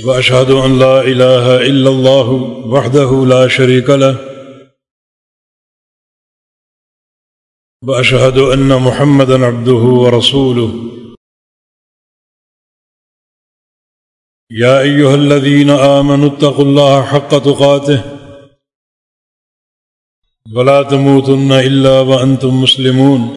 وأشهد أن لا إله إلا الله وحده لا شريك له، وأشهد أن محمدا عبده ورسوله. يا أيها الذين آمنوا اتقوا الله حق تقاته، ولا تموتن إلا وأنتم مسلمون.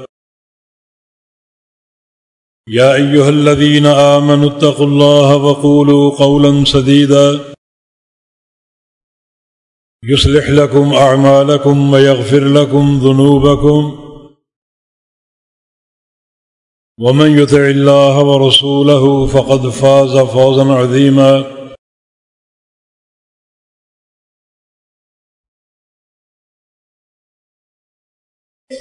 يا أيها الذين آمنوا اتقوا الله وقولوا قولا سديدا. يصلح لكم أعمالكم ويغفر لكم ذنوبكم. ومن يتع الله ورسوله فقد فاز فوزا عظيما.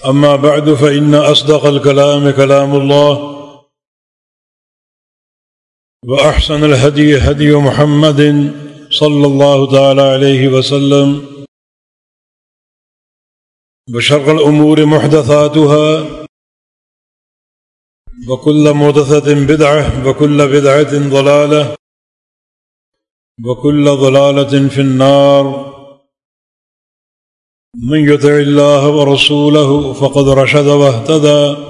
أما بعد فإن أصدق الكلام كلام الله. وأحسن الهدي هدي محمد صلى الله تعالى عليه وسلم وشر الأمور محدثاتها وكل محدثة بدعة وكل بدعة ضلالة وكل ضلالة في النار من يطع الله ورسوله فقد رشد واهتدى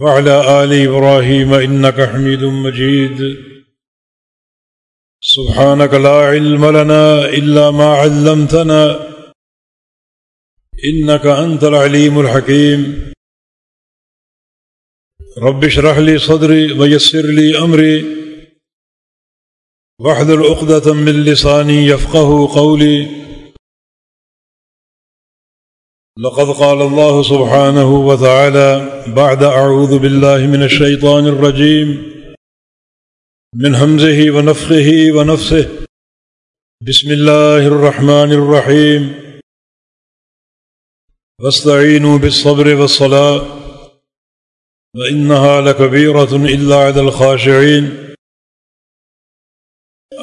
وعلى آل إبراهيم إنك حميد مجيد. سبحانك لا علم لنا إلا ما علمتنا. إنك أنت العليم الحكيم. رب اشرح لي صدري ويسر لي أمري. واحذر عقدة من لساني يفقه قولي. لقد قال الله سبحانه وتعالى بعد أعوذ بالله من الشيطان الرجيم من همزه ونفخه ونفسه بسم الله الرحمن الرحيم واستعينوا بالصبر والصلاة وإنها لكبيرة إلا عد الخاشعين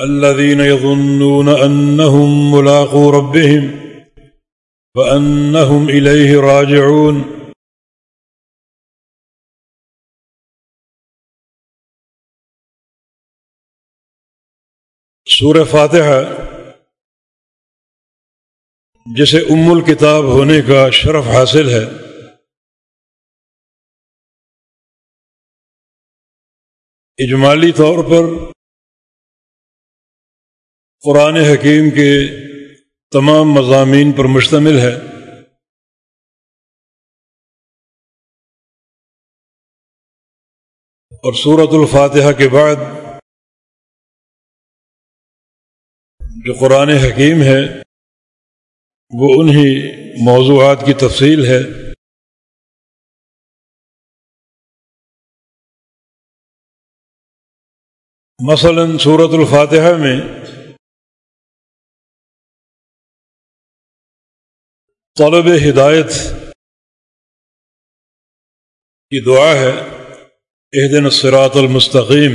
الذين يظنون أنهم ملاقوا ربهم وأنهم إليه راجعون سورہ فاتحہ جسے ام الکتاب ہونے کا شرف حاصل ہے۔ اجمالی طور پر قرآن حکیم کے تمام مضامین پر مشتمل ہے۔ اور صورت الفاتحہ کے بعد جو قرآن حکیم ہے، وہ انہی موضوعات کی تفصیل ہے۔ مثلا صورت الفاتحہ میں طلب ہدایت کی دعا ہے اح دن سرات المستقیم۔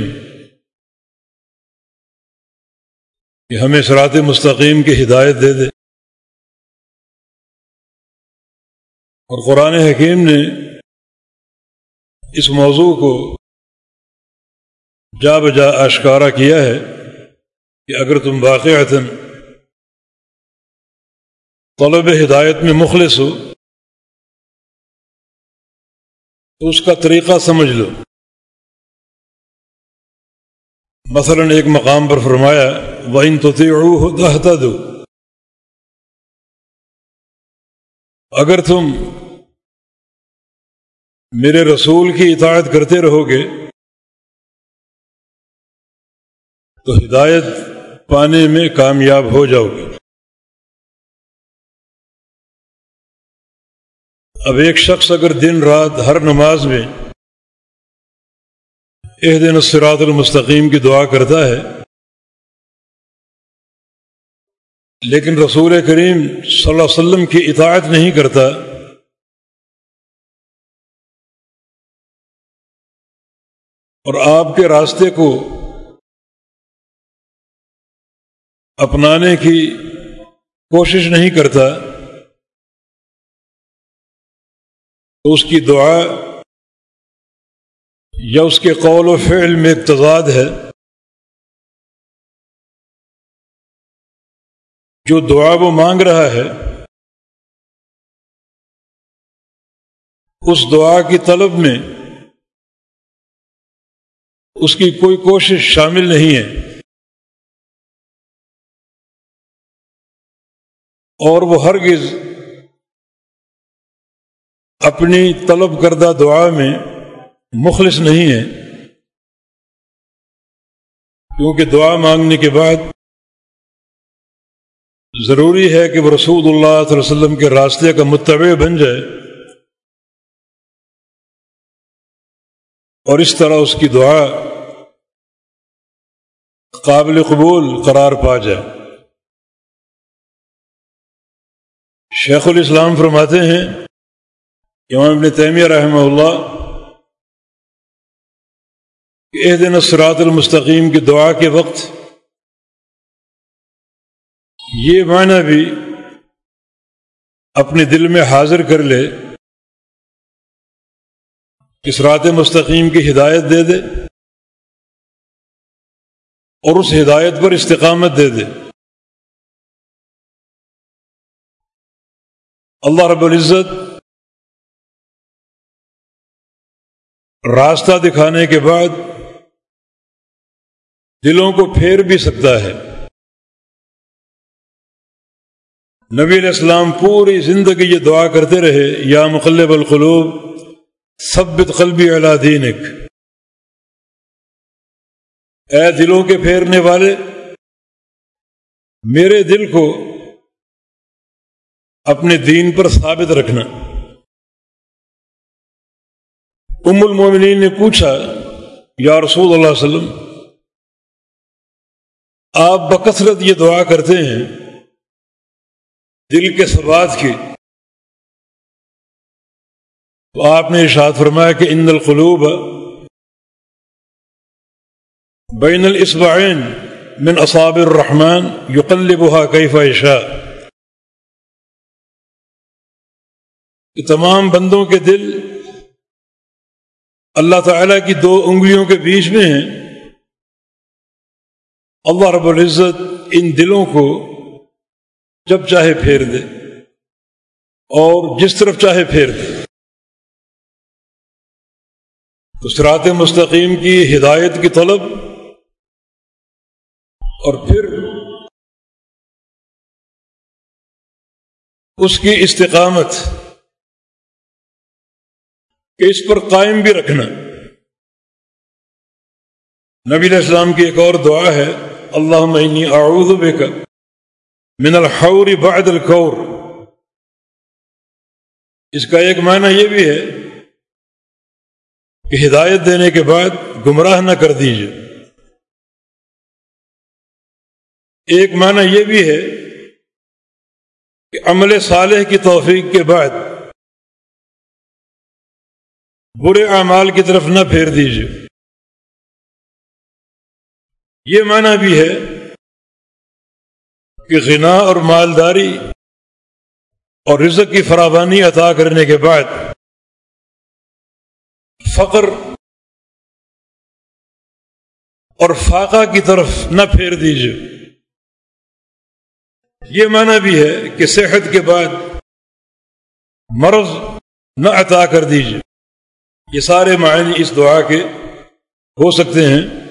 کہ ہمیں سرات مستقیم کی ہدایت دے دے۔ اور قرآن حکیم نے اس موضوع کو جا بجا اشکارا کیا ہے کہ اگر تم واقع طلب ہدایت میں مخلص ہو، تو اس کا طریقہ سمجھ لو۔ مثلا ایک مقام پر فرمایا، وَإِن تُطِعُوهُ تَحْتَدُوا اگر تم میرے رسول کی اطاعت کرتے رہو گے، تو ہدایت پانے میں کامیاب ہو جاؤ گے۔ اب ایک شخص اگر دن رات ہر نماز میں ایک دن السراط المستقیم کی دعا کرتا ہے، لیکن رسول کریم صلی اللہ علیہ وسلم کی اطاعت نہیں کرتا، اور آپ کے راستے کو اپنانے کی کوشش نہیں کرتا تو اس کی دعا یا اس کے قول و فعل میں اقتضاد ہے، جو دعا وہ مانگ رہا ہے، اس دعا کی طلب میں اس کی کوئی کوشش شامل نہیں ہے۔ اور وہ ہرگز اپنی طلب کردہ دعا میں مخلص نہیں ہے۔ کیونکہ دعا مانگنے کے بعد ضروری ہے کہ وہ رسول اللہ صلی اللہ علیہ وسلم کے راستے کا متبع بن جائے اور اس طرح اس کی دعا قابل قبول قرار پا جائے۔ شیخ الاسلام فرماتے ہیں امام ابن تیمیہ رحمہ اللہ کہ دن اسرات المستقیم کی دعا کے وقت یہ معنی بھی اپنے دل میں حاضر کر لے کہ سرات مستقیم کی ہدایت دے دے اور اس ہدایت پر استقامت دے دے۔ اللہ رب العزت راستہ دکھانے کے بعد دلوں کو پھیر بھی سکتا ہے۔ نبی علیہ السلام پوری زندگی یہ دعا کرتے رہے، یا مقلب القلوب، ثبت قلبی علا دینک۔ اے دلوں کے پھیرنے والے، میرے دل کو اپنے دین پر ثابت رکھنا۔ ام المومنین نے پوچھا یا رسول اللہ علیہ وسلم آپ بکثرت یہ دعا کرتے ہیں دل کے ثبات کی تو آپ نے ارشاد فرمایا کہ ان القلوب بین الاسبعین من اصاب الرحمن یقلبها کیف عشا کہ تمام بندوں کے دل اللہ تعالیٰ کی دو انگلیوں کے بیچ میں ہیں۔ اللہ رب العزت ان دلوں کو جب چاہے پھیر دے اور جس طرف چاہے پھیر دے۔ تو سرات مستقیم کی ہدایت کی طلب اور پھر اس کی استقامت۔ کہ اس پر قائم بھی رکھنا۔ نبی علیہ السلام کی ایک اور دعا ہے اللہ معنی اعوذ بک من الحور بعد القور اس کا ایک معنی یہ بھی ہے کہ ہدایت دینے کے بعد گمراہ نہ کر دیجیے ایک معنی یہ بھی ہے کہ عمل صالح کی توفیق کے بعد برے اعمال کی طرف نہ پھیر دیجیے یہ معنی بھی ہے کہ غنا اور مالداری اور رزق کی فراوانی عطا کرنے کے بعد فقر اور فاقہ کی طرف نہ پھیر دیجیے یہ معنی بھی ہے کہ صحت کے بعد مرض نہ عطا کر دیجیے یہ سارے معنی اس دعا کے ہو سکتے ہیں۔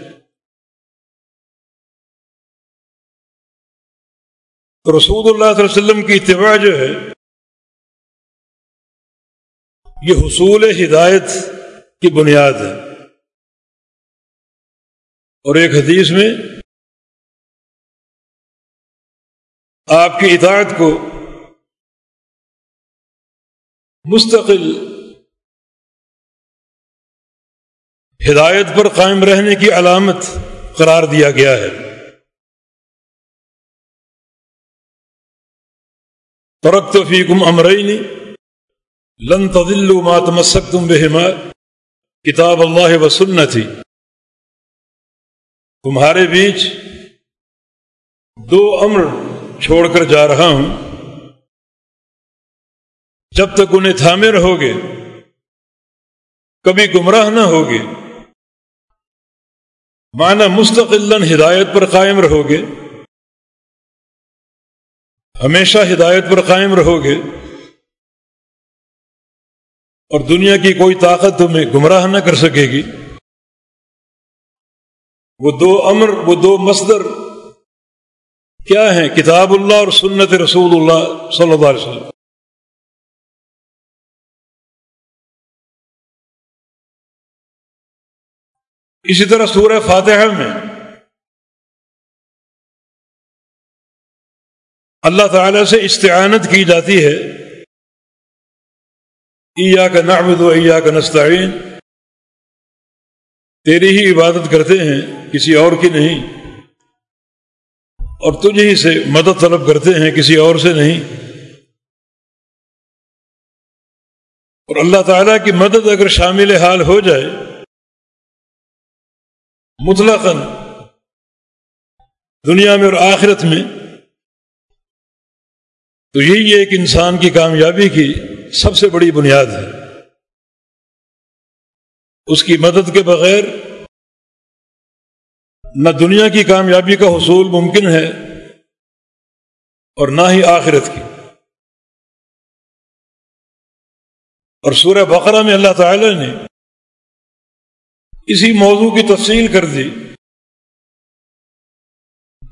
تو رسول اللہ صلی اللہ علیہ وسلم کی اتباع جو ہے، یہ حصول ہدایت کی بنیاد ہے۔ اور ایک حدیث میں، آپ کی اطاعت کو مستقل ہدایت پر قائم رہنے کی علامت قرار دیا گیا ہے۔ ترک فیکم امرئی لن تدلو ما تمسکتم بہما کتاب اللہ و سنتی۔ تمہارے بیچ دو امر چھوڑ کر جا رہا ہوں۔ جب تک انہیں تھامے رہو گے، کبھی گمراہ نہ ہوگے۔ معنی مستقل ہدایت پر قائم رہو گے ہمیشہ ہدایت پر قائم رہو گے اور دنیا کی کوئی طاقت تمہیں گمراہ نہ کر سکے گی۔ وہ دو امر، وہ دو مصدر کیا ہیں؟ کتاب اللہ اور سنت رسول اللہ صلی اللہ علیہ وسلم۔ اسی طرح سورہ فاتحہ میں اللہ تعالی سے استعانت کی جاتی ہے۔ ایا کا نعبد و ایا کا نستعین۔ تیری ہی عبادت کرتے ہیں، کسی اور کی نہیں۔ اور تجھ ہی سے مدد طلب کرتے ہیں، کسی اور سے نہیں۔ اور اللہ تعالیٰ کی مدد اگر شامل حال ہو جائے مطلق دنیا میں اور آخرت میں، تو یہی ایک انسان کی کامیابی کی سب سے بڑی بنیاد ہے۔ اس کی مدد کے بغیر نہ دنیا کی کامیابی کا حصول ممکن ہے اور نہ ہی آخرت کی۔ اور سورہ بقرہ میں اللہ تعالی نے اسی موضوع کی تفصیل کر دی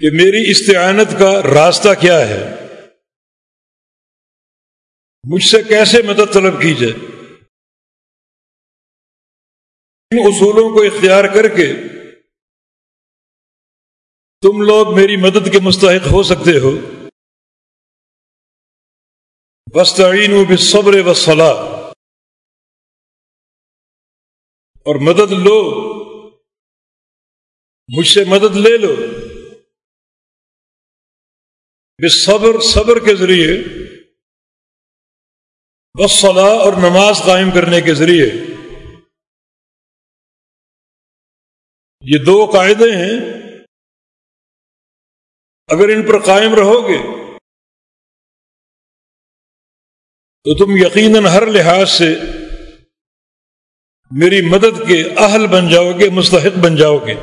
کہ میری استعانت کا راستہ کیا ہے۔ مجھ سے کیسے مدد طلب کی جائے۔ ان اصولوں کو اختیار کر کے تم لوگ میری مدد کے مستحق ہو سکتے ہو۔ بستعین بھی صبر و صلاح اور مدد لو۔ مجھ سے مدد لے لو۔ بس صبر صبر کے ذریعے۔ بس صلاح اور نماز قائم کرنے کے ذریعے۔ یہ دو قاعدے ہیں۔ اگر ان پر قائم رہو گے، تو تم یقیناً ہر لحاظ سے میری مدد کے اہل بن جاؤ گے، مستحق بن جاؤ گے۔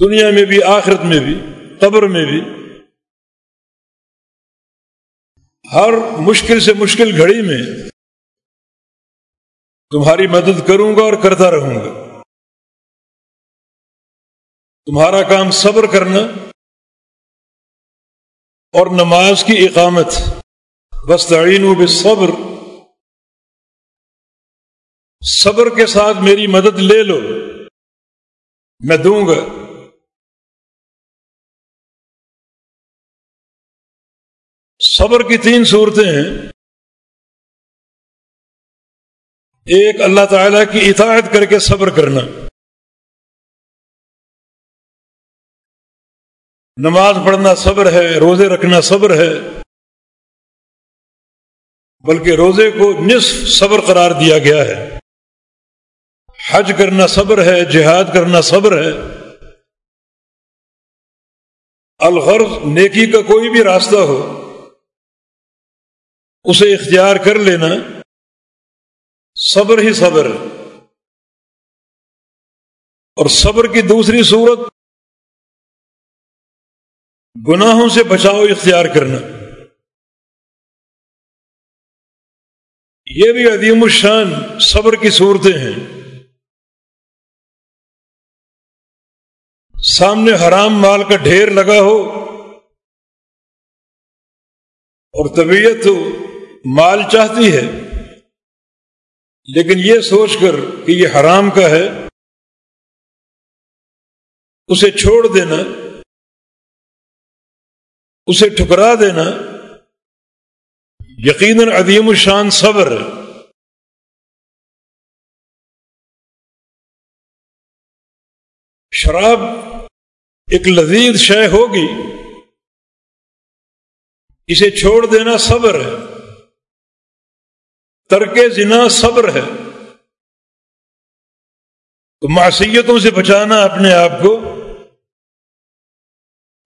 دنیا میں بھی، آخرت میں بھی، قبر میں بھی ہر مشکل سے مشکل گھڑی میں تمہاری مدد کروں گا اور کرتا رہوں گا۔ تمہارا کام صبر کرنا اور نماز کی اقامت۔ بس تعین و صبر صبر کے ساتھ میری مدد لے لو۔ میں دوں گا۔ صبر کی تین صورتیں ہیں۔ ایک، اللہ تعالی کی اطاعت کر کے صبر کرنا۔ نماز پڑھنا صبر ہے، روزے رکھنا صبر ہے۔ بلکہ روزے کو نصف صبر قرار دیا گیا ہے۔ حج کرنا صبر ہے، جہاد کرنا صبر ہے۔ الغرض نیکی کا کوئی بھی راستہ ہو، اسے اختیار کر لینا صبر ہی صبر۔ اور صبر کی دوسری صورت، گناہوں سے بچاؤ اختیار کرنا۔ یہ بھی عدیم الشان صبر کی صورتیں ہیں۔ سامنے حرام مال کا ڈھیر لگا ہو اور طبیعت مال چاہتی ہے، لیکن یہ سوچ کر کہ یہ حرام کا ہے، اسے چھوڑ دینا، اسے ٹھکرا دینا یقیناً عدیم الشان صبر شراب ایک لذیذ شے ہوگی۔ اسے چھوڑ دینا صبر ہے۔ ترک زنا صبر ہے۔ تو معصیتوں سے بچانا اپنے آپ کو۔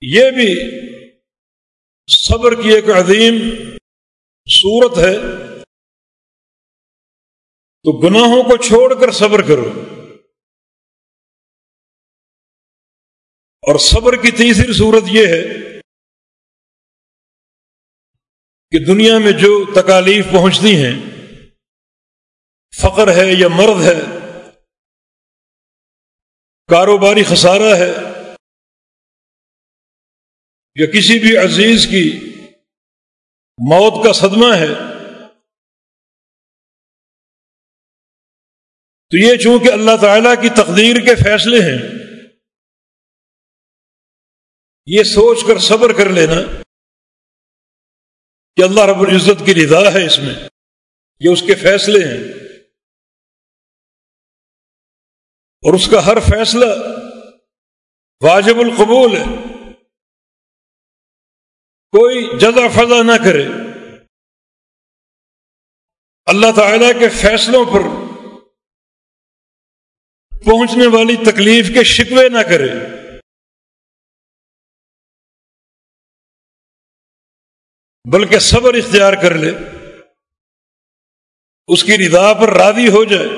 یہ بھی صبر کی ایک عظیم صورت ہے۔ تو گناہوں کو چھوڑ کر صبر کرو۔ اور صبر کی تیسری صورت یہ ہے کہ دنیا میں جو تکالیف پہنچتی ہیں، فقر ہے یا مرد ہے، کاروباری خسارہ ہے، یا کسی بھی عزیز کی موت کا صدمہ ہے، تو یہ چونکہ اللہ تعالی کی تقدیر کے فیصلے ہیں۔ یہ سوچ کر صبر کر لینا کہ اللہ رب العزت کی رضا ہے اس میں، یہ اس کے فیصلے ہیں۔ اور اس کا ہر فیصلہ واجب القبول ہے۔ کوئی جزا فضا نہ کرے۔ اللہ تعالی کے فیصلوں پر پہنچنے والی تکلیف کے شکوے نہ کرے۔ بلکہ صبر اختیار کر لے۔ اس کی رضا پر راضی ہو جائے۔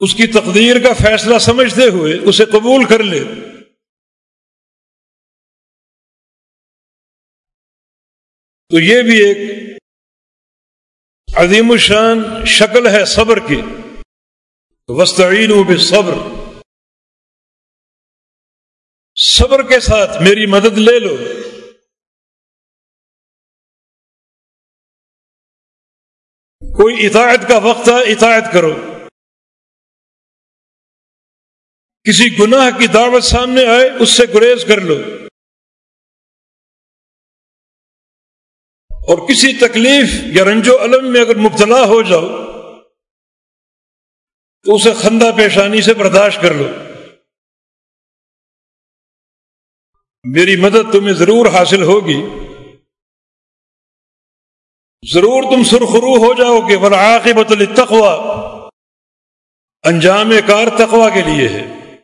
اس کی تقدیر کا فیصلہ سمجھتے ہوئے اسے قبول کر لے۔ تو یہ بھی ایک عظیم الشان شکل ہے صبر کی۔ وسطین بھی صبر صبر کے ساتھ میری مدد لے لو۔ کوئی اطاعت کا وقت ہے اطاعت کرو۔ کسی گناہ کی دعوت سامنے آئے، اس سے گریز کر لو۔ اور کسی تکلیف یا رنج و علم میں اگر مبتلا ہو جاؤ، تو اسے خندہ پیشانی سے برداشت کر لو۔ میری مدد تمہیں ضرور حاصل ہوگی۔ ضرور تم سرخرو ہو جاؤ گے بلآبت التقوا انجام کار تقوا کے لیے ہے۔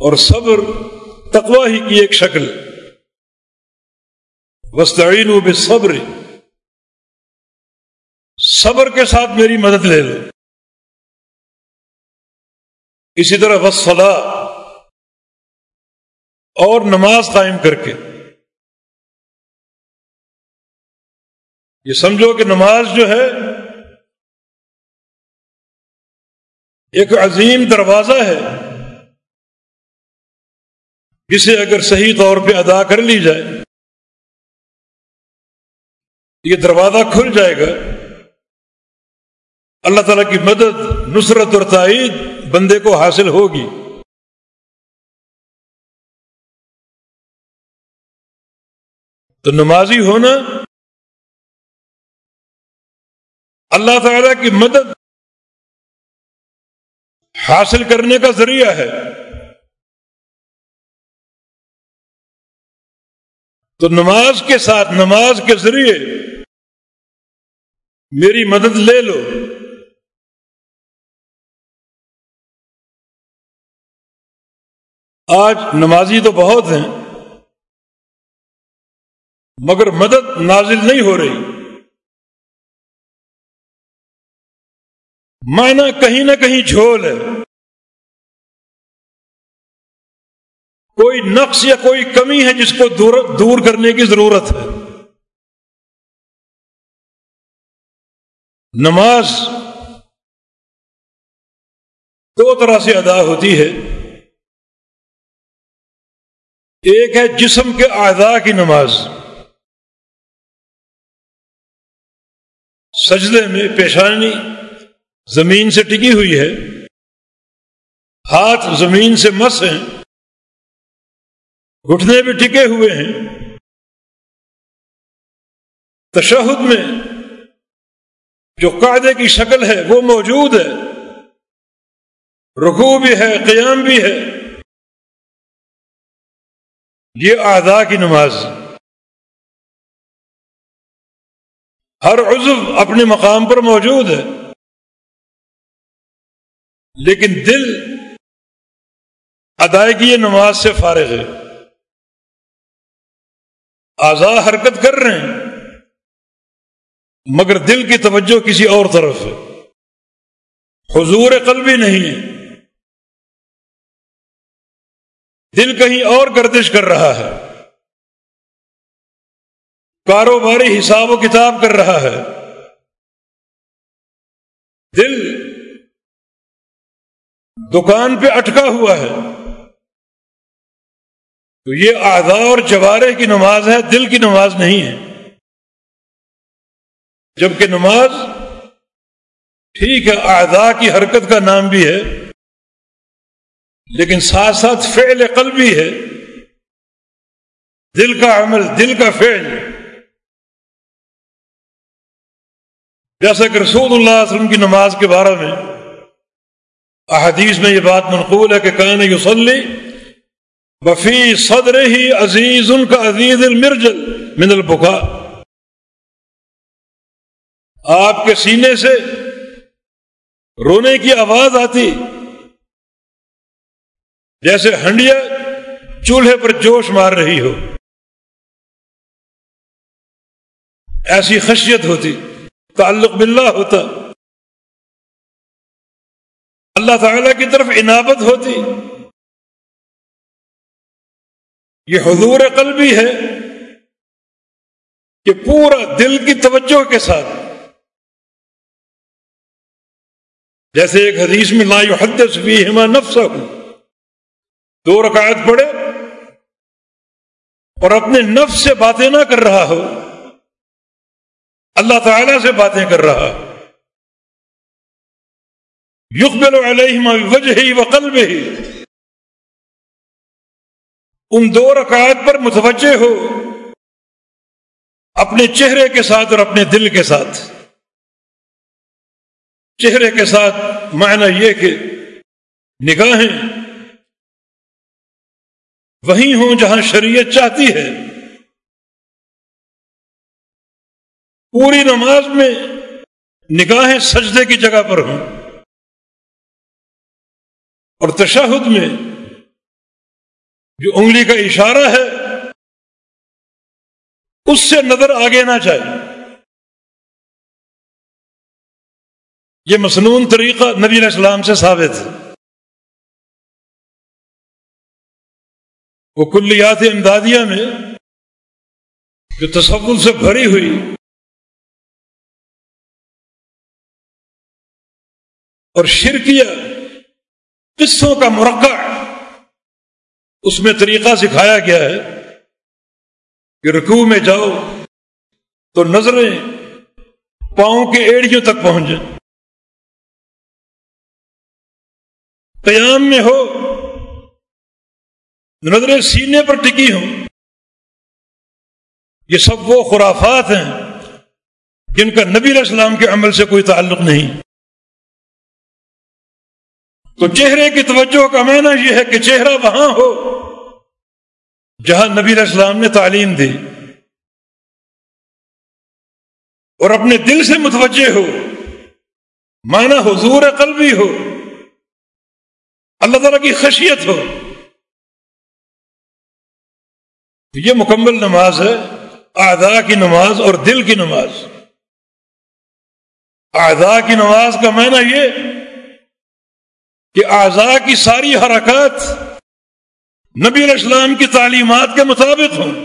اور صبر تقوا ہی کی ایک شکل۔ وسطین و صبر صبر کے ساتھ میری مدد لے لو۔ اسی طرح وسلا اور نماز قائم کر کے۔ یہ سمجھو کہ نماز جو ہے، ایک عظیم دروازہ ہے۔ جسے اگر صحیح طور پہ ادا کر لی جائے، یہ دروازہ کھل جائے گا۔ اللہ تعالیٰ کی مدد، نصرت اور تائید بندے کو حاصل ہوگی۔ تو نمازی ہونا اللہ تعالیٰ کی مدد حاصل کرنے کا ذریعہ ہے۔ تو نماز کے ساتھ نماز کے ذریعے میری مدد لے لو۔ آج نمازی تو بہت ہیں۔ مگر مدد نازل نہیں ہو رہی۔ معنی کہیں نہ کہیں جھول ہے۔ کوئی نقص یا کوئی کمی ہے جس کو دور دور کرنے کی ضرورت ہے۔ نماز دو طرح سے ادا ہوتی ہے۔ ایک ہے جسم کے اعضاء کی نماز۔ سجدے میں پیشانی زمین سے ٹکی ہوئی ہے۔ ہاتھ زمین سے مس ہیں۔ گھٹنے بھی ٹکے ہوئے ہیں۔ تشہد میں جو قاعدے کی شکل ہے وہ موجود ہے۔ رکوع بھی ہے، قیام بھی ہے۔ یہ آدھا کی نماز۔ ہر عضو اپنے مقام پر موجود ہے۔ لیکن دل ادائیگی نماز سے فارغ ہے۔ آزاد حرکت کر رہے ہیں، مگر دل کی توجہ کسی اور طرف ہے۔ حضور قلبی نہیں ہے۔ دل کہیں اور گردش کر رہا ہے۔ کاروباری حساب و کتاب کر رہا ہے۔ دل دکان پہ اٹکا ہوا ہے۔ تو یہ آدھا اور جوارے کی نماز ہے، دل کی نماز نہیں ہے۔ جبکہ نماز ٹھیک ہے آدھا کی حرکت کا نام بھی ہے، لیکن ساتھ ساتھ فعل قلبی ہے۔ دل کا عمل، دل کا فعل۔ جیسا کہ رسول اللہ علیہ وسلم کی نماز کے بارے میں احادیث میں یہ بات منقول ہے کہ کان یوسلی بفی صدر ہی عزیز ان کا عزیز المرجل من البکا۔ آپ کے سینے سے رونے کی آواز آتی، جیسے ہنڈیا چولہے پر جوش مار رہی ہو۔ ایسی خشیت ہوتی۔ تعلق باللہ ہوتا۔ اللہ تعالی کی طرف عنابت ہوتی۔ یہ حضور قلبی ہے کہ پورا دل کی توجہ کے ساتھ۔ جیسے ایک حدیث میں لا يحدث فيهما نفسه دو رکعت پڑھے اور اپنے نفس سے باتیں نہ کر رہا ہو۔ اللہ تعالی سے باتیں کر رہا یقبل علیہ وجہ ہی و قلب ہی ان دو رکعت پر متوجہ ہو۔ اپنے چہرے کے ساتھ اور اپنے دل کے ساتھ۔ چہرے کے ساتھ معنی یہ کہ نگاہیں۔ وہیں ہوں جہاں شریعت چاہتی ہے۔ پوری نماز میں نگاہیں سجدے کی جگہ پر ہوں۔ اور تشہد میں جو انگلی کا اشارہ ہے، اس سے نظر آگے نہ جائے۔ یہ مصنون طریقہ نبی علیہ السلام سے ثابت ہے۔ وہ کلیات امدادیہ میں جو تصور سے بھری ہوئی اور شرکیہ قصوں کا مرقع اس میں طریقہ سکھایا گیا ہے کہ رکوع میں جاؤ تو نظریں پاؤں کے ایڑیوں تک پہنچ جائیں۔ قیام میں ہو، نظریں سینے پر ٹکی ہوں۔ یہ سب وہ خرافات ہیں جن کا نبی علیہ السلام کے عمل سے کوئی تعلق نہیں۔ تو چہرے کی توجہ کا معنی یہ ہے کہ چہرہ وہاں ہو جہاں نبی علیہ السلام نے تعلیم دی اور اپنے دل سے متوجہ ہو، معنی حضور قلبی ہو، اللہ تعالیٰ کی خشیت ہو۔ یہ مکمل نماز ہے آدھا کی نماز اور دل کی نماز۔ آدھا کی نماز کا معنی یہ کہ اعضاء کی ساری حرکات نبی علیہ السلام کی تعلیمات کے مطابق ہوں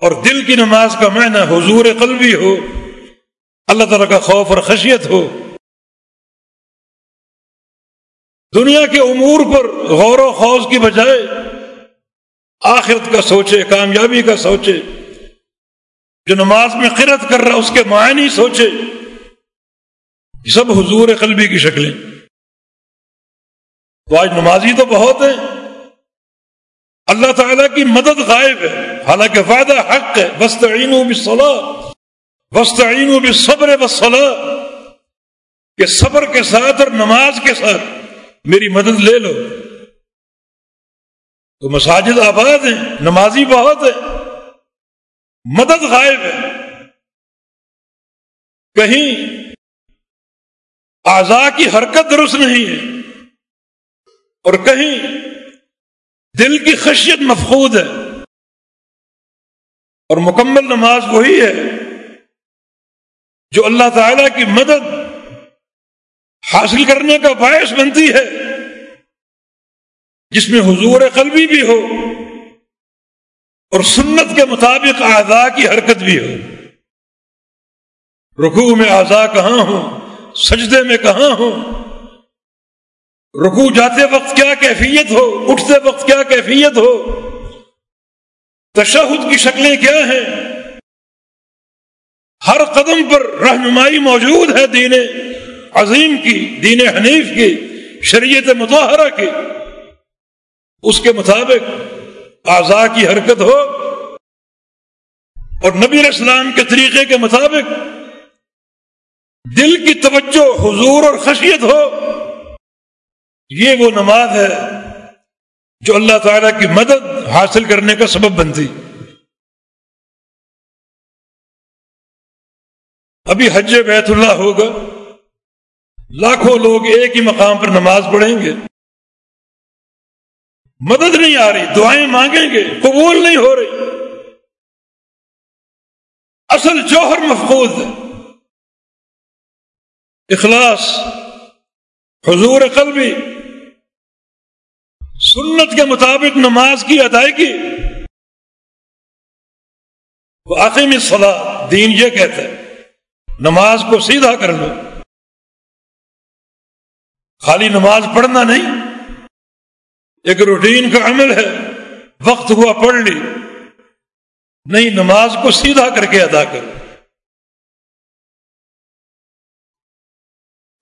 اور دل کی نماز کا معنی حضور قلبی ہو، اللہ تعالیٰ کا خوف اور خشیت ہو۔ دنیا کے امور پر غور و خوض کی بجائے آخرت کا سوچے، کامیابی کا سوچے۔ جو نماز میں قرت کر رہا اس کے معنی سوچے۔ یہ سب حضور قلبی کی شکلیں۔ تو آج نمازی تو بہت ہیں۔ اللہ تعالیٰ کی مدد غائب ہے۔ حالانکہ فائدہ حق ہے۔ وسطین و بصلاح وسطین و بصبر وصلاح کہ صبر کے ساتھ اور نماز کے ساتھ میری مدد لے لو۔ تو مساجد آباد ہیں۔ نمازی بہت ہے مدد غائب ہے۔ کہیں اعضا کی حرکت درست نہیں ہے۔ اور کہیں دل کی خشیت مفقود ہے۔ اور مکمل نماز وہی ہے جو اللہ تعالی کی مدد حاصل کرنے کا باعث بنتی ہے۔ جس میں حضور قلبی بھی ہو اور سنت کے مطابق اعضا کی حرکت بھی ہو۔ رکوع میں اعضا کہاں ہوں؟ سجدے میں کہاں ہوں؟ رکو جاتے وقت کیا کیفیت ہو؟ اٹھتے وقت کیا کیفیت ہو؟ تشہد کی شکلیں کیا ہیں؟ ہر قدم پر رہنمائی موجود ہے دین عظیم کی، دین حنیف کی، شریعت مظاہرہ کی۔ اس کے مطابق اعضاء کی حرکت ہو۔ اور نبی اسلام کے طریقے کے مطابق دل کی توجہ حضور اور خشیت ہو، یہ وہ نماز ہے جو اللہ تعالی کی مدد حاصل کرنے کا سبب بنتی۔ ابھی حج بیت اللہ ہوگا۔ لاکھوں لوگ ایک ہی مقام پر نماز پڑھیں گے۔ مدد نہیں آ رہی، دعائیں مانگیں گے، قبول نہیں ہو رہی۔ اصل جوہر مفقود ہے۔ اخلاص، حضور قلبی، سنت کے مطابق نماز کی ادائیگی۔ واقعی میں صلاح دین یہ کہتا ہے، نماز کو سیدھا کر لو۔ خالی نماز پڑھنا نہیں، ایک روٹین کا عمل ہے، وقت ہوا پڑھ لی۔ نہیں، نماز کو سیدھا کر کے ادا کرو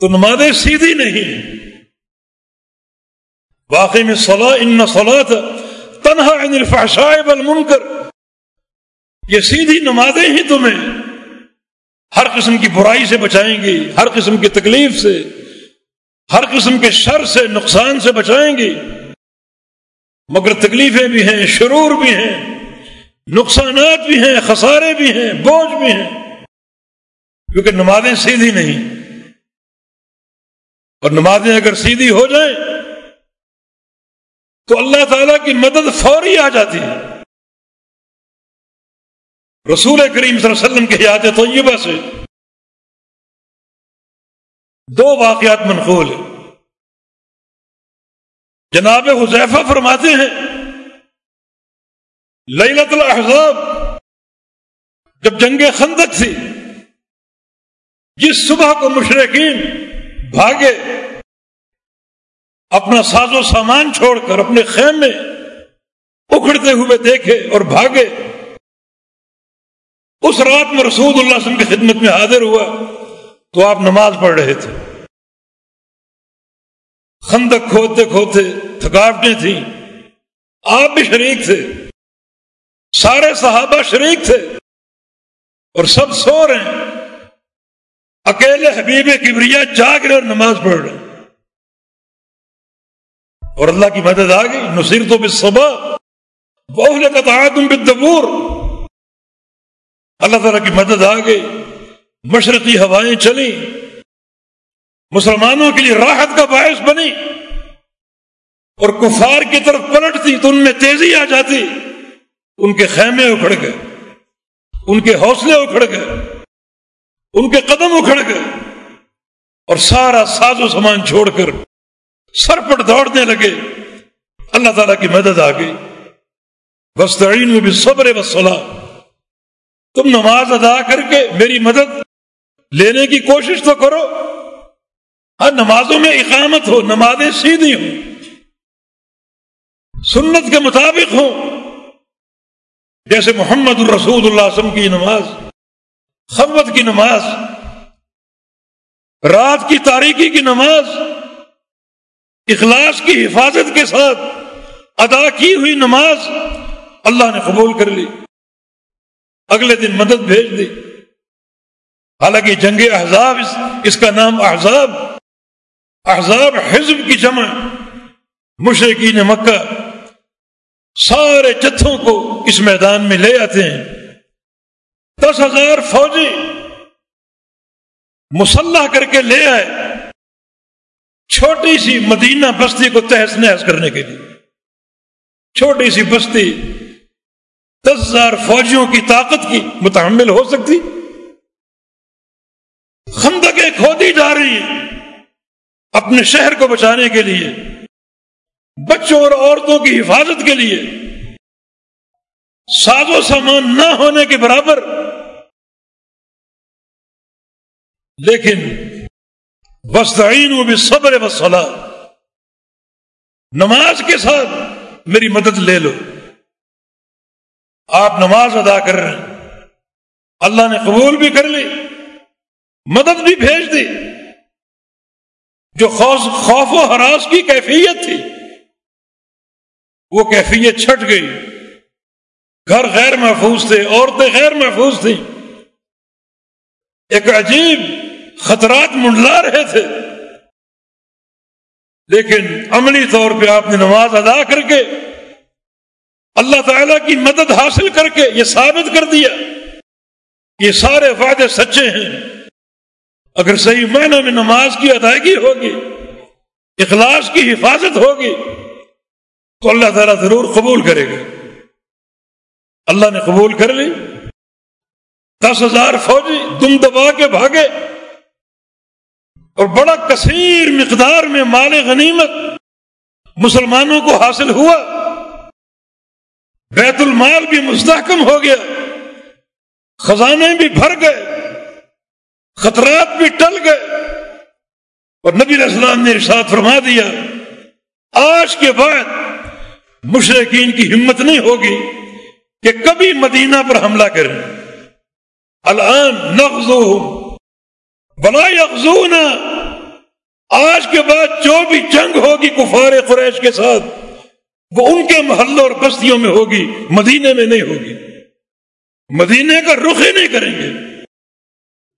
تو نمازیں سیدھی نہیں واقعی میں صلاح، ان صلاح تنہا ان الفحشاء والمنکر۔ یہ سیدھی نمازیں ہی تمہیں ہر قسم کی برائی سے بچائیں گی، ہر قسم کی تکلیف سے، ہر قسم کے شر سے، نقصان سے بچائیں گی۔ مگر تکلیفیں بھی ہیں، شرور بھی ہیں، نقصانات بھی ہیں، خسارے بھی ہیں، بوجھ بھی ہیں۔ کیونکہ نمازیں سیدھی نہیں۔ اور نمازیں اگر سیدھی ہو جائیں تو اللہ تعالی کی مدد فوری آ جاتی ہے۔ رسول کریم صلی اللہ علیہ وسلم کے حیات طیبہ سے دو واقعات منقول ہیں۔ جناب حذیفہ فرماتے ہیں لیلت الاحزاب جب جنگ خندق تھی، جس صبح کو مشرقین بھاگے، اپنا ساز و سامان چھوڑ کر اپنے خیم میں اکھڑتے ہوئے دیکھے اور بھاگے۔ اس رات میں رسول اللہ علیہ وسلم کی خدمت میں حاضر ہوا تو آپ نماز پڑھ رہے تھے۔ خندق کھوتے کھوتے تھکاوٹیں تھیں۔ آپ بھی شریک تھے۔ سارے صحابہ شریک تھے۔ اور سب سو رہے۔ ہیں اکیلے حبیب کبریا جاگ رہے اور نماز پڑھ رہے اور اللہ کی مدد آ گئی۔ نصیر تو بس صبح بہت تم بدبور اللہ تعالیٰ کی مدد آ گئی۔ مشرقی ہوائیں چلی مسلمانوں کے لیے راحت کا باعث بنی اور کفار کی طرف پلٹتی، تو ان میں تیزی آ جاتی۔ ان کے خیمے اکھڑ گئے۔ ان کے حوصلے اکھڑ گئے۔ ان کے قدم اکھڑ گئے اور سارا ساز و سامان چھوڑ کر سر پر دوڑنے لگے۔ اللہ تعالیٰ کی مدد آ گئی۔ بس تعین میں بھی صبر بس تم نماز ادا کر کے میری مدد لینے کی کوشش تو کرو۔ ہر نمازوں میں اقامت ہو، نمازیں سیدھی ہوں۔ سنت کے مطابق ہوں۔ جیسے محمد الرسول اللہ وسلم کی نماز۔ خبت کی نماز رات کی تاریخی کی نماز اخلاص کی حفاظت کے ساتھ ادا کی ہوئی نماز اللہ نے قبول کر لی۔ اگلے دن مدد بھیج دی۔ حالانکہ جنگ احزاب اس, اس کا نام احزاب احزاب حزب کی جمع مشرقین مکہ سارے جتھوں کو اس میدان میں لے آتے ہیں۔ دس ہزار فوجی مسلح کر کے لے آئے چھوٹی سی مدینہ بستی کو تحس نحس کرنے کے لیے۔ چھوٹی سی بستی دس ہزار فوجیوں کی طاقت کی متحمل ہو سکتی۔ خندقیں کھودی جا رہی اپنے شہر کو بچانے کے لیے، بچوں اور عورتوں کی حفاظت کے لیے۔ ساز و سامان نہ ہونے کے برابر لیکن بستعین وہ بھی صبر وسلح نماز کے ساتھ میری مدد لے لو۔ آپ نماز ادا کر رہے ہیں۔ اللہ نے قبول بھی کر لی، مدد بھی بھیج دی۔ جو خوف و حراس کی کیفیت تھی، وہ کیفیت چھٹ گئی۔ گھر غیر محفوظ تھے، عورتیں غیر محفوظ تھیں۔ ایک عجیب خطرات منڈلا رہے تھے۔ لیکن عملی طور پہ آپ نے نماز ادا کر کے اللہ تعالی کی مدد حاصل کر کے یہ ثابت کر دیا یہ سارے وعدے سچے ہیں۔ اگر صحیح معنی میں نماز کی ادائیگی ہوگی، اخلاص کی حفاظت ہوگی، تو اللہ تعالیٰ ضرور قبول کرے گا۔ اللہ نے قبول کر لی۔ دس ہزار فوجی دم دبا کے بھاگے اور بڑا کثیر مقدار میں مال غنیمت مسلمانوں کو حاصل ہوا۔ بیت المال بھی مستحکم ہو گیا۔ خزانے بھی بھر گئے۔ خطرات بھی ٹل گئے۔ اور نبی علیہ السلام نے ارشاد فرما دیا، آج کے بعد مشرقین کی ہمت نہیں ہوگی کہ کبھی مدینہ پر حملہ کریں۔ الان نغزو بلا یغزون. آج کے بعد جو بھی جنگ ہوگی کفار قریش کے ساتھ، وہ ان کے محلوں اور بستیوں میں ہوگی، مدینے میں نہیں ہوگی. مدینے کا رخ ہی نہیں کریں گے.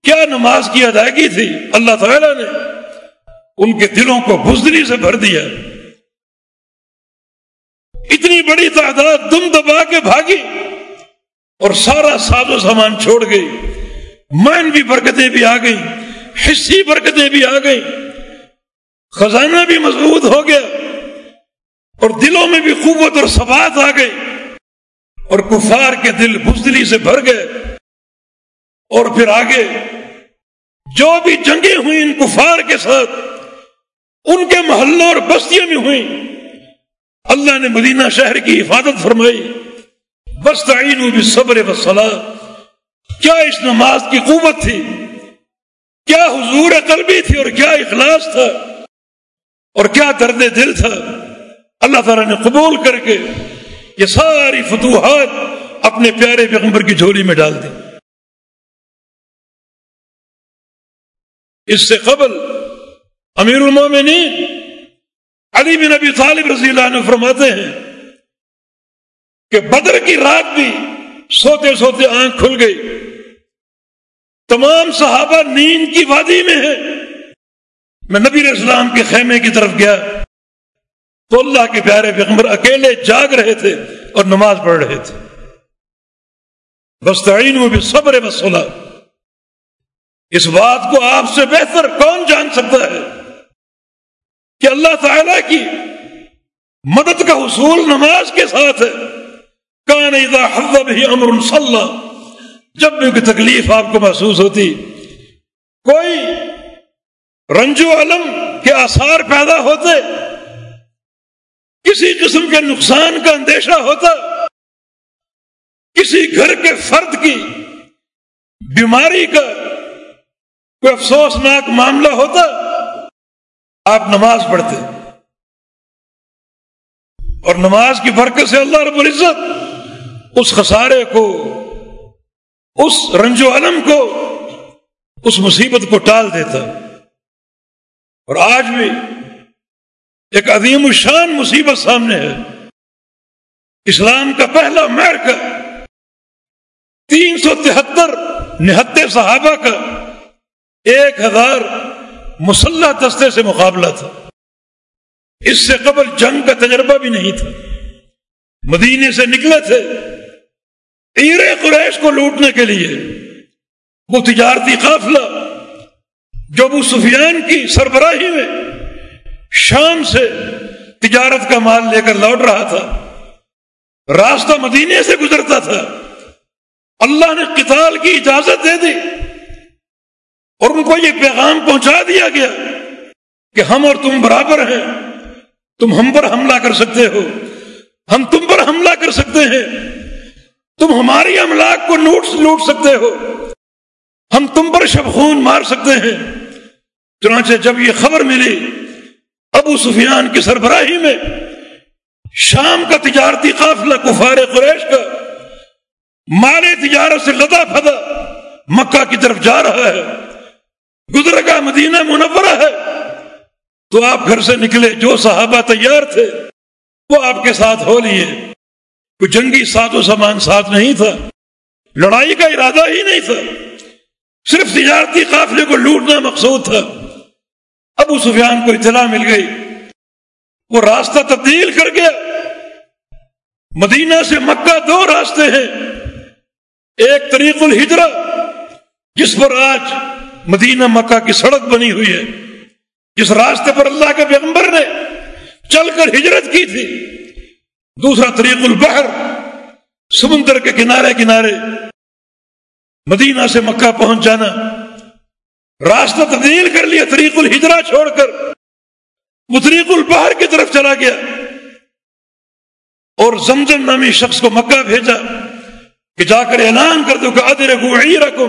کیا نماز کی ادائیگی تھی؟ اللہ تعالی نے ان کے دلوں کو بزدلی سے بھر دیا. اتنی بڑی تعداد دم دبا کے بھاگی. اور سارا ساز و سامان چھوڑ گئی۔ مین بھی برکتیں بھی آ گئی حصی برکتیں بھی آ گئی خزانہ بھی مضبوط ہو گیا۔ اور دلوں میں بھی قوت اور ثبات آ گئی۔ اور کفار کے دل بزدلی سے بھر گئے۔ اور پھر آگے جو بھی جنگیں ہوئی ان کفار کے ساتھ، ان کے محلوں اور بستیوں میں ہوئی اللہ نے مدینہ شہر کی حفاظت فرمائی۔ بس تعین بھی صبر وسلح کیا اس نماز کی قوت تھی؟ کیا حضور قلبی تھی اور کیا اخلاص تھا؟ اور کیا درد دل تھا؟ اللہ تعالیٰ نے قبول کر کے یہ ساری فتوحات اپنے پیارے پیغمبر کی جھولی میں ڈال دی۔ اس سے قبل امیر المومنین علی بن ابی طالب رضی اللہ عنہ فرماتے ہیں کہ بدر کی رات بھی سوتے سوتے آنکھ کھل گئی۔ تمام صحابہ نیند کی وادی میں ہیں۔ میں نبی علیہ السلام کے خیمے کی طرف گیا تو اللہ کے پیارے پیغمبر اکیلے جاگ رہے تھے اور نماز پڑھ رہے تھے۔ بس تعین بھی صبر بسولہ اس بات کو آپ سے بہتر کون جان سکتا ہے؟ کہ اللہ تعالی کی مدد کا حصول نماز کے ساتھ ہے۔ کان اذا حضب ہی امر صلاح جب بھی کوئی تکلیف آپ کو محسوس ہوتی، کوئی رنج و علم کے آثار پیدا ہوتے، کسی قسم کے نقصان کا اندیشہ ہوتا، کسی گھر کے فرد کی بیماری کا کوئی افسوسناک معاملہ ہوتا، آپ نماز پڑھتے۔ اور نماز کی برکت سے اللہ رب العزت اس خسارے کو، اس رنج و علم کو، اس مصیبت کو ٹال دیتا۔ اور آج بھی ایک عظیم الشان مصیبت سامنے ہے۔ اسلام کا پہلا کا تین سو تہتر نہتے صحابہ کا ایک ہزار مسلح دستے سے مقابلہ تھا۔ اس سے قبل جنگ کا تجربہ بھی نہیں تھا۔ مدینے سے نکلے تھے۔ قریش کو لوٹنے کے لیے وہ تجارتی قافلہ جو ابو سفیان کی سربراہی میں شام سے تجارت کا مال لے کر لوٹ رہا تھا، راستہ مدینے سے گزرتا تھا، اللہ نے قتال کی اجازت دے دی اور ان کو یہ پیغام پہنچا دیا گیا کہ ہم اور تم برابر ہیں، تم ہم پر حملہ کر سکتے ہو، ہم تم پر حملہ کر سکتے ہیں۔ تم ہماری املاک کو لوٹ لوٹ سکتے ہو۔ ہم تم پر شب خون مار سکتے ہیں۔ چنانچہ جب یہ خبر ملی ابو سفیان کی سربراہی میں شام کا تجارتی قافلہ کفار قریش کا مال تجارت سے لدا پھدا مکہ کی طرف جا رہا ہے۔ گزر کا مدینہ منورہ ہے۔ تو آپ گھر سے نکلے جو صحابہ تیار تھے وہ آپ کے ساتھ ہو لیے۔ کوئی جنگی ساتھ و سامان ساتھ نہیں تھا، لڑائی کا ارادہ ہی نہیں تھا۔ صرف تجارتی قافلے کو لوٹنا مقصود تھا۔ ابو سفیان کو اطلاع مل گئی۔ وہ راستہ تبدیل کر گیا۔ مدینہ سے مکہ دو راستے ہیں۔ ایک طریق الحجرا جس پر آج مدینہ مکہ کی سڑک بنی ہوئی ہے۔ جس راستے پر اللہ کے پیغمبر نے چل کر ہجرت کی تھی۔ دوسرا طریق البحر، سمندر کے کنارے کنارے، مدینہ سے مکہ پہنچ جانا۔ راستہ تبدیل کر لیا، طریق الحجرا چھوڑ کر۔ وہ طریق البحر کی طرف چلا گیا۔ اور زمزم نامی شخص کو مکہ بھیجا کہ جا کر اعلان کر دو کہ ادر رکھو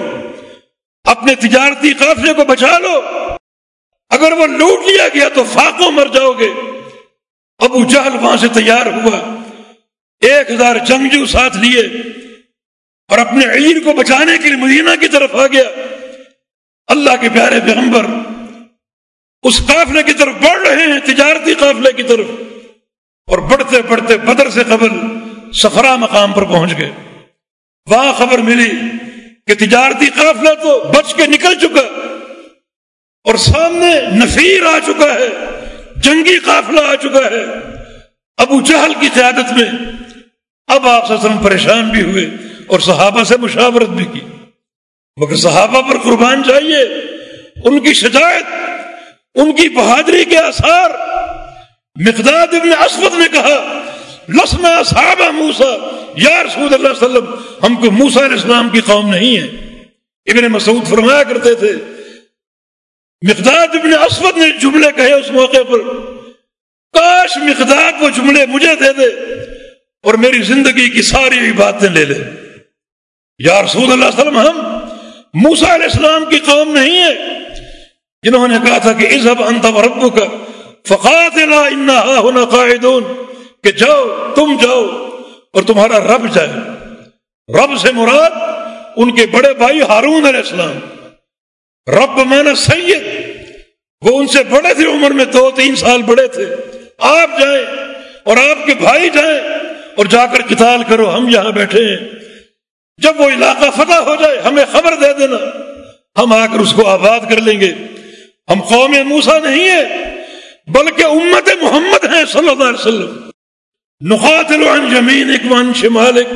اپنے تجارتی قافلے کو بچا لو۔ اگر وہ لوٹ لیا گیا تو فاقوں مر جاؤ گے۔ ابو جہل وہاں سے تیار ہوا۔ ایک ہزار جنگجو ساتھ لیے اور اپنے عید کو بچانے کے لیے مدینہ کی طرف آ گیا۔ اللہ کے پیارے پیغمبر، اس قافلے کی طرف بڑھ رہے ہیں، تجارتی قافلے کی طرف۔ اور بڑھتے بڑھتے بدر سے قبل سفرا مقام پر پہنچ گئے۔ وہاں خبر ملی کہ تجارتی قافلہ تو بچ کے نکل چکا۔ اور سامنے نفیر آ چکا ہے، جنگی قافلہ آ چکا ہے۔ ابو جہل کی قیادت میں اب آپ وسلم پریشان بھی ہوئے اور صحابہ سے مشاورت بھی کی۔ مگر صحابہ پر قربان چاہیے ان کی شجاعت، ان کی بہادری کے آثار۔ مقداد ابن اسود نے کہا، لسنا صحابہ موسا یا رسول اللہ علیہ وسلم، ہم کو موسا علیہ السلام کی قوم نہیں ہے۔ ابن مسعود فرمایا کرتے تھے، مقداد ابن اسود نے جملے کہے اس موقع پر۔ کاش مقداد وہ جملے مجھے دے دے۔ اور میری زندگی کی ساری باتیں لے لے۔ یا رسول اللہ علیہ وسلم، ہم موسا علیہ السلام کی قوم نہیں ہے جنہوں نے کہا تھا کہ ازب انت ربو کا فقات ہونا قائدون کہ جاؤ، تم جاؤ اور تمہارا رب جائے۔ رب سے مراد ان کے بڑے بھائی ہارون علیہ السلام۔ رب مانا سید۔ وہ ان سے بڑے تھے، عمر میں دو تین سال بڑے تھے۔ آپ جائیں اور آپ کے بھائی جائیں۔ اور جا کر قتال کرو، ہم یہاں بیٹھے ہیں۔ جب وہ علاقہ فتح ہو جائے، ہمیں خبر دے دینا۔ ہم آ کر اس کو آباد کر لیں گے۔ ہم قوم موسا نہیں ہے بلکہ امت محمد ہیں صلی اللہ علیہ وسلم۔ نقاتل عن جمین وعن شمالک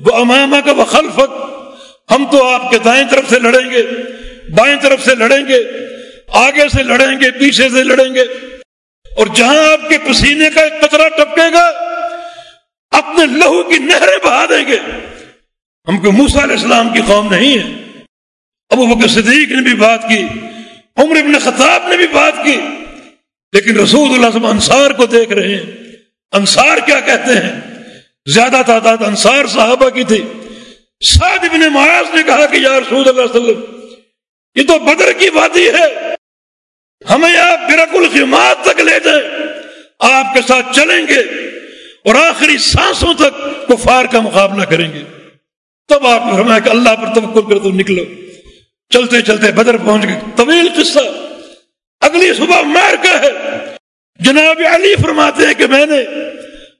وہ امامہ کا بخلفک ہم تو آپ کے دائیں طرف سے لڑیں گے، بائیں طرف سے لڑیں گے، آگے سے لڑیں گے، پیچھے سے لڑیں گے۔ اور جہاں آپ کے پسینے کا ایک کچرا ٹپکے گا اپنے لہو کی نہریں بہا دیں گے۔ ہم کو موسا علیہ السلام کی قوم نہیں ہے۔ ابو بکر صدیق نے بھی بات کی، عمر ابن خطاب نے بھی بات کی۔ لیکن رسول اللہ صلی انصار کو دیکھ رہے ہیں۔ انصار کیا کہتے ہیں؟ زیادہ تعداد انصار صحابہ کی تھی۔ سعد ابن معاذ نے کہا کہ یا رسول اللہ صلی اللہ علیہ وسلم، یہ تو بدر کی وادی ہے۔ ہمیں آپ برک الخمات تک لے جائیں۔ آپ کے ساتھ چلیں گے۔ اور آخری سانسوں تک کفار کا مقابلہ کریں گے۔ تب آپ نے فرمایا کہ اللہ پر توقل کر تو نکلو۔ چلتے چلتے بدر پہنچ گئے۔ طویل قصہ۔ اگلی صبح مار کا ہے۔ جناب علی فرماتے ہیں کہ میں نے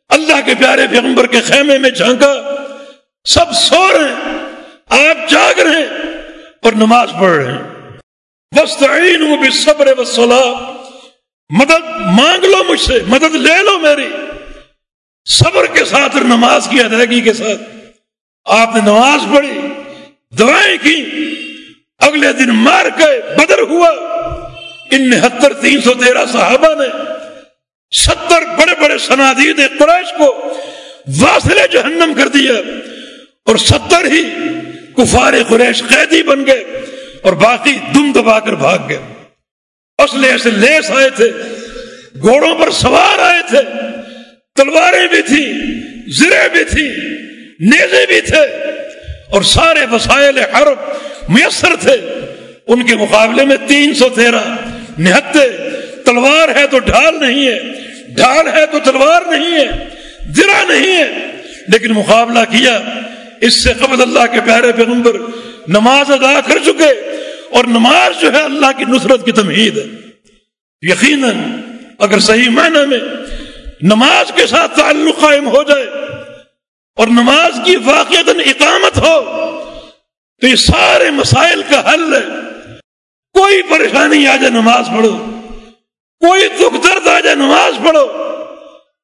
اللہ کے پیارے پیغمبر کے خیمے میں جھانکا۔ سب سو رہے ہیں۔ آپ جاگ رہے ہیں اور نماز پڑھ رہے ہیں۔ وسطین وہ بھی صبر مدد مانگ لو مجھ سے، مدد لے لو میری۔ صبر کے ساتھ اور نماز کی ادائیگی کے ساتھ۔ آپ نے نماز پڑھی، دعائیں کی، اگلے دن مار کے بدر ہوا۔ ان نہتر تین سو تیرہ صحابہ نے ستر بڑے بڑے سنادید قریش کو واصل جہنم کر دیا اور ستر ہی کفار قریش قیدی بن گئے اور باقی دم دبا کر بھاگ گئے۔ اصل ایسے لیس آئے تھے، گھوڑوں پر سوار آئے تھے۔ تلواریں بھی تھیں زرے بھی تھی نیزے بھی تھے، اور سارے وسائل حرب میسر تھے۔ ان کے مقابلے میں تین سو تیرہ، نہتے، تلوار ہے تو ڈھال نہیں ہے، ڈھال ہے تو تلوار نہیں ہے زرا نہیں ہے۔ لیکن مقابلہ کیا، اس سے قبل اللہ کے پیارے پیغمبر نماز ادا کر چکے، اور نماز جو ہے اللہ کی نصرت کی تمہید ہے۔ یقیناً اگر صحیح معنی میں نماز کے ساتھ تعلق قائم ہو جائے اور نماز کی واقعات اقامت ہو، تو یہ سارے مسائل کا حل ہے۔ کوئی پریشانی آ جائے نماز پڑھو، کوئی دکھ درد آ جائے نماز پڑھو۔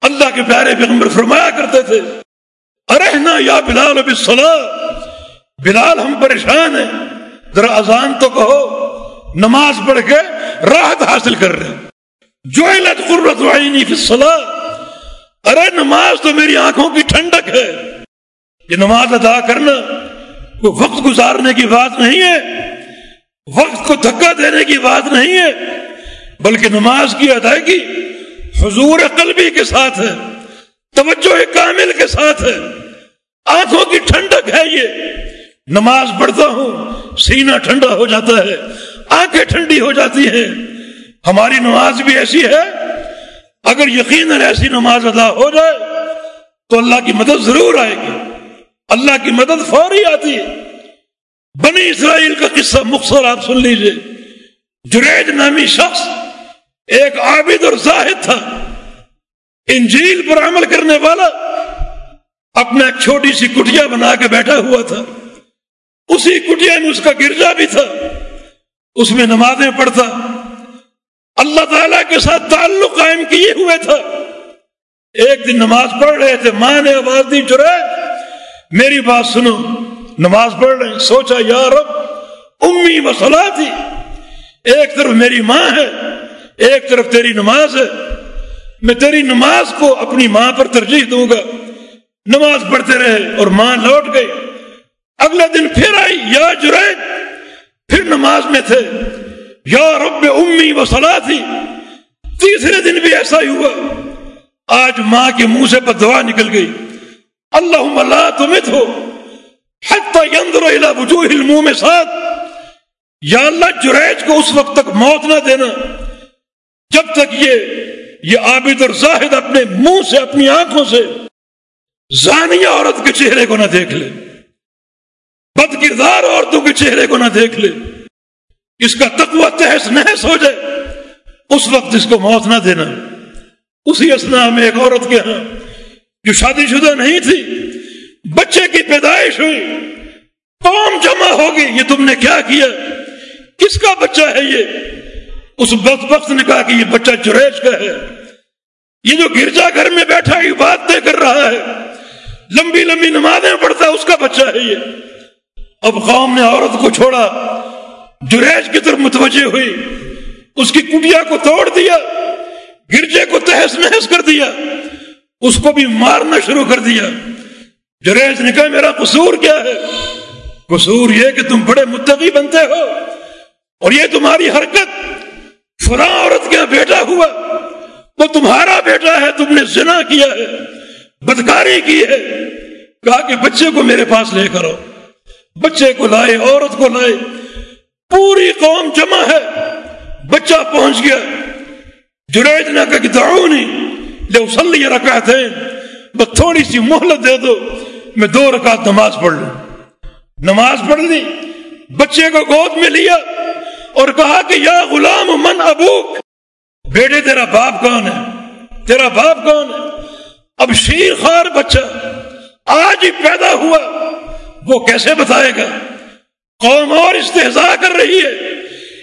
اللہ کے پیارے پیغمبر فرمایا کرتے تھے ارحنا یا بلال ابھی بلال ہم پریشان ہیں، ذرا اذان تو کہو، نماز پڑھ کے راحت حاصل کر رہے جو قرت وعینی فی الصلاة ارے نماز تو میری آنکھوں کی ٹھنڈک ہے۔ یہ نماز ادا کرنا کوئی وقت گزارنے کی بات نہیں ہے۔ وقت کو دھکا دینے کی بات نہیں ہے، بلکہ نماز کی ادائیگی حضور قلبی کے ساتھ ہے، توجہ کامل کے ساتھ ہے۔ آنکھوں کی ٹھنڈک ہے یہ۔ نماز پڑھتا ہوں، سینہ ٹھنڈا ہو جاتا ہے، آنکھیں ٹھنڈی ہو جاتی ہیں۔ ہماری نماز بھی ایسی ہے اگر یقیناً ایسی نماز ادا ہو جائے تو اللہ کی مدد ضرور آئے گی۔ اللہ کی مدد فوری آتی ہے۔ بنی اسرائیل کا قصہ مختصر آپ سن لیجیے۔ جریج نامی شخص ایک عابد اور زاہد تھا۔ انجیل پر عمل کرنے والا اپنا ایک چھوٹی سی کٹیا بنا کے بیٹھا ہوا تھا۔ اسی کٹیا میں اس کا گرجا بھی تھا۔ اس میں نمازیں پڑھتا۔ اللہ تعالی کے ساتھ تعلق قائم کیے ہوئے تھا۔ ایک دن نماز پڑھ رہے تھے، ماں نے آواز دی چرے میری بات سنو۔ نماز پڑھ رہے سوچا، یا رب، امی مسلا تھی ایک طرف میری ماں ہے، ایک طرف تیری نماز ہے۔ میں تیری نماز کو اپنی ماں پر ترجیح دوں گا۔ نماز پڑھتے رہے اور ماں لوٹ گئی۔ اگلے دن پھر آئی، یا جرائد پھر نماز میں تھے۔ یا رب امی و سلا تھی تیسرے دن بھی ایسا ہی ہوا۔ آج ماں کے منہ سے بدوا نکل گئی۔ اللہ اللہ تمت ہو وجوہ المنہ میں ساتھ یا اللہ، جریج کو اس وقت تک موت نہ دینا۔ جب تک یہ یہ عابد اور زاہد اپنے منہ سے، اپنی آنکھوں سے زانیہ عورت کے چہرے کو نہ دیکھ لے۔ بد کردار عورتوں کے چہرے کو نہ دیکھ لے۔ اس کا تقوی تحس نحس ہو جائے۔ اس وقت اس کو موت نہ دینا۔ اسی اسنا میں ایک عورت کے ہاں جو شادی شدہ نہیں تھی، بچے کی پیدائش ہوئی، قوم جمع ہوگی۔ یہ تم نے کیا کیا؟ کس کا بچہ ہے یہ؟ اس وقت وقت نے کہا کہ یہ بچہ جریج کا ہے۔ یہ جو گرجا گھر میں بیٹھا یہ بات طے کر رہا ہے۔ لمبی لمبی نمازیں پڑھتا ہے، اس کا بچہ ہے یہ۔ اب قوم نے عورت کو چھوڑا۔ جریج کی طرف متوجہ ہوئی۔ اس کی کٹیا کو توڑ دیا، گرجے کو تحس نحس کر دیا، اس کو بھی مارنا شروع کر دیا۔ جریج نے کہا، میرا قصور کیا ہے؟ قصور یہ کہ تم بڑے متقی بنتے ہو اور یہ تمہاری حرکت فلاں عورت کا بیٹا ہوا۔ وہ تمہارا بیٹا ہے، تم نے زنا کیا ہے، بدکاری کی ہے۔ کہا کہ بچے کو میرے پاس لے کرو بچے کو لائے، عورت کو لائے۔ پوری قوم جمع ہے۔ بچہ پہنچ گیا۔ جریج نے کہا کہ دعونی لے اسلی رکعت ہے بس تھوڑی سی مہلت دے دو، میں دو رکعت نماز پڑھ لوں۔ نماز پڑھ لی، بچے کو گود میں لیا اور کہا کہ یا غلام من ابوک۔ بیٹے، تیرا باپ کون ہے؟ تیرا باپ کون ہے؟ اب شیر خار بچہ آج ہی پیدا ہوا، وہ کیسے بتائے گا؟ قوم اور استحضا کر رہی ہے۔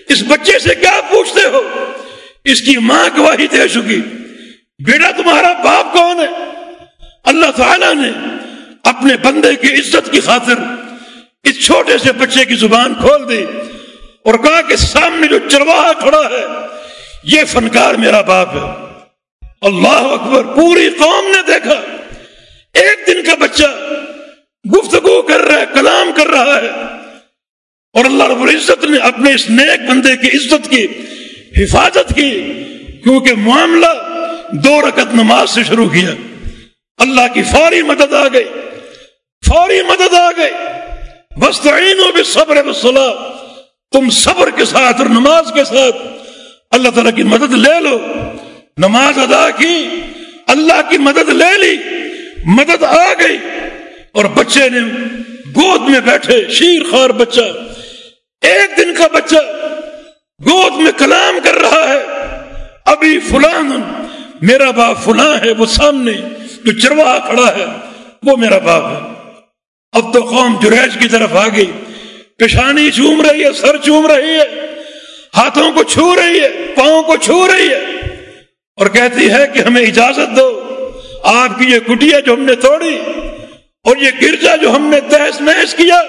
اس بچے سے کیا پوچھتے ہو؟ اس کی ماں گواہی دے چکی۔ بیٹا تمہارا باپ کون ہے؟ اللہ تعالی نے اپنے بندے کی عزت کی خاطر اس چھوٹے سے بچے کی زبان کھول دی اور کہا کہ سامنے جو چرواہا کھڑا ہے، یہ فنکار میرا باپ ہے۔ اللہ اکبر، پوری قوم نے دیکھا۔ ایک دن کا بچہ گفتگو کر رہا ہے، کلام کر رہا ہے۔ اور اللہ رب العزت نے اپنے اس نیک بندے کی عزت کی حفاظت کی کیونکہ معاملہ دو رکت نماز سے شروع کیا۔ اللہ کی فوری مدد آ گئی۔ فوری مدد آ گئی۔ بس بھی صبر بسلا تم صبر کے ساتھ اور نماز کے ساتھ اللہ تعالیٰ کی مدد لے لو۔ نماز ادا کی۔ اللہ کی مدد لے لی۔ مدد آ گئی۔ اور بچے نے گود میں بیٹھے، شیر خار بچہ۔ ایک دن کا بچہ گود میں کلام کر رہا ہے، ابھی فلان، میرا باپ فلاں ہے، وہ سامنے جو چرواہ کھڑا ہے، وہ میرا باپ ہے۔ اب تو قوم جریج کی طرف آ گئی، پیشانی چوم رہی ہے، سر چوم رہی ہے، ہاتھوں کو چھو رہی ہے، پاؤں کو چھو رہی ہے۔ اور کہتی ہے کہ ہمیں اجازت دو، آپ کی یہ کٹیا جو ہم نے توڑی اور یہ گرجا جو ہم نے تحس نحس کیا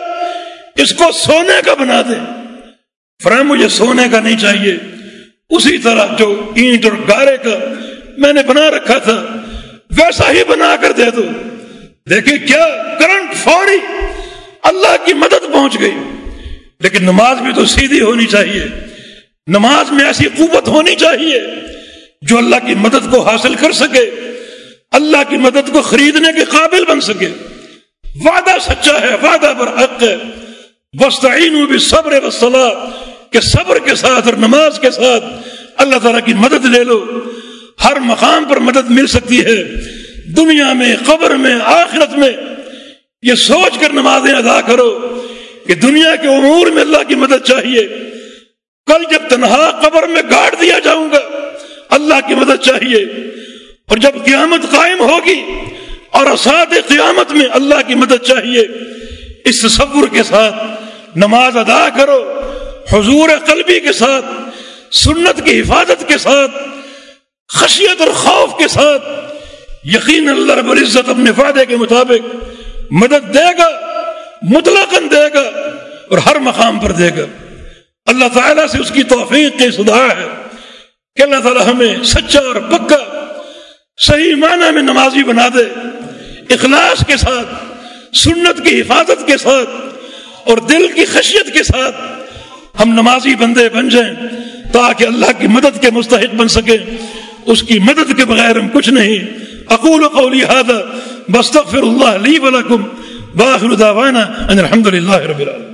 اس کو سونے کا بنا دیں فرام مجھے سونے کا نہیں چاہیے۔ اسی طرح جو اینٹ اور گارے کا میں نے بنا رکھا تھا، ویسا ہی بنا کر دے دو۔ دیکھیں کیا کرنٹ فوری اللہ کی مدد پہنچ گئی۔ لیکن نماز بھی تو سیدھی ہونی چاہیے۔ نماز میں ایسی قوت ہونی چاہیے جو اللہ کی مدد کو حاصل کر سکے، اللہ کی مدد کو خریدنے کے قابل بن سکے۔ وعدہ سچا ہے، وعدہ پر حق ہے۔ وسطین بھی صبر وسلح کہ صبر کے ساتھ اور نماز کے ساتھ اللہ تعالیٰ کی مدد لے لو۔ ہر مقام پر مدد مل سکتی ہے۔ دنیا میں، قبر میں، آخرت میں۔ یہ سوچ کر نمازیں ادا کرو کہ دنیا کے امور میں اللہ کی مدد چاہیے۔ کل جب تنہا قبر میں گاڑ دیا جاؤں گا، اللہ کی مدد چاہیے۔ اور جب قیامت قائم ہوگی اور اسات قیامت میں اللہ کی مدد چاہیے۔ اس تصور کے ساتھ نماز ادا کرو، حضور قلبی کے ساتھ، سنت کی حفاظت کے ساتھ، خشیت اور خوف کے ساتھ، یقین اللہ رب العزت اپنے فائدے کے مطابق مدد دے گا مطلق دے گا اور ہر مقام پر دے گا۔ اللہ تعالیٰ سے اس کی توفیق کے سدھار ہے کہ اللہ تعالیٰ ہمیں سچا اور پکا، صحیح معنی میں نمازی بنا دے۔ اخلاص کے ساتھ، سنت کی حفاظت کے ساتھ اور دل کی خشیت کے ساتھ ہم نمازی بندے بن جائیں تاکہ اللہ کی مدد کے مستحق بن سکیں۔ اس کی مدد کے بغیر ہم کچھ نہیں۔ اقول قولی هذا بستغفر اللہ لی ولکم باخر دعوانا ان الحمد للہ رب العالمين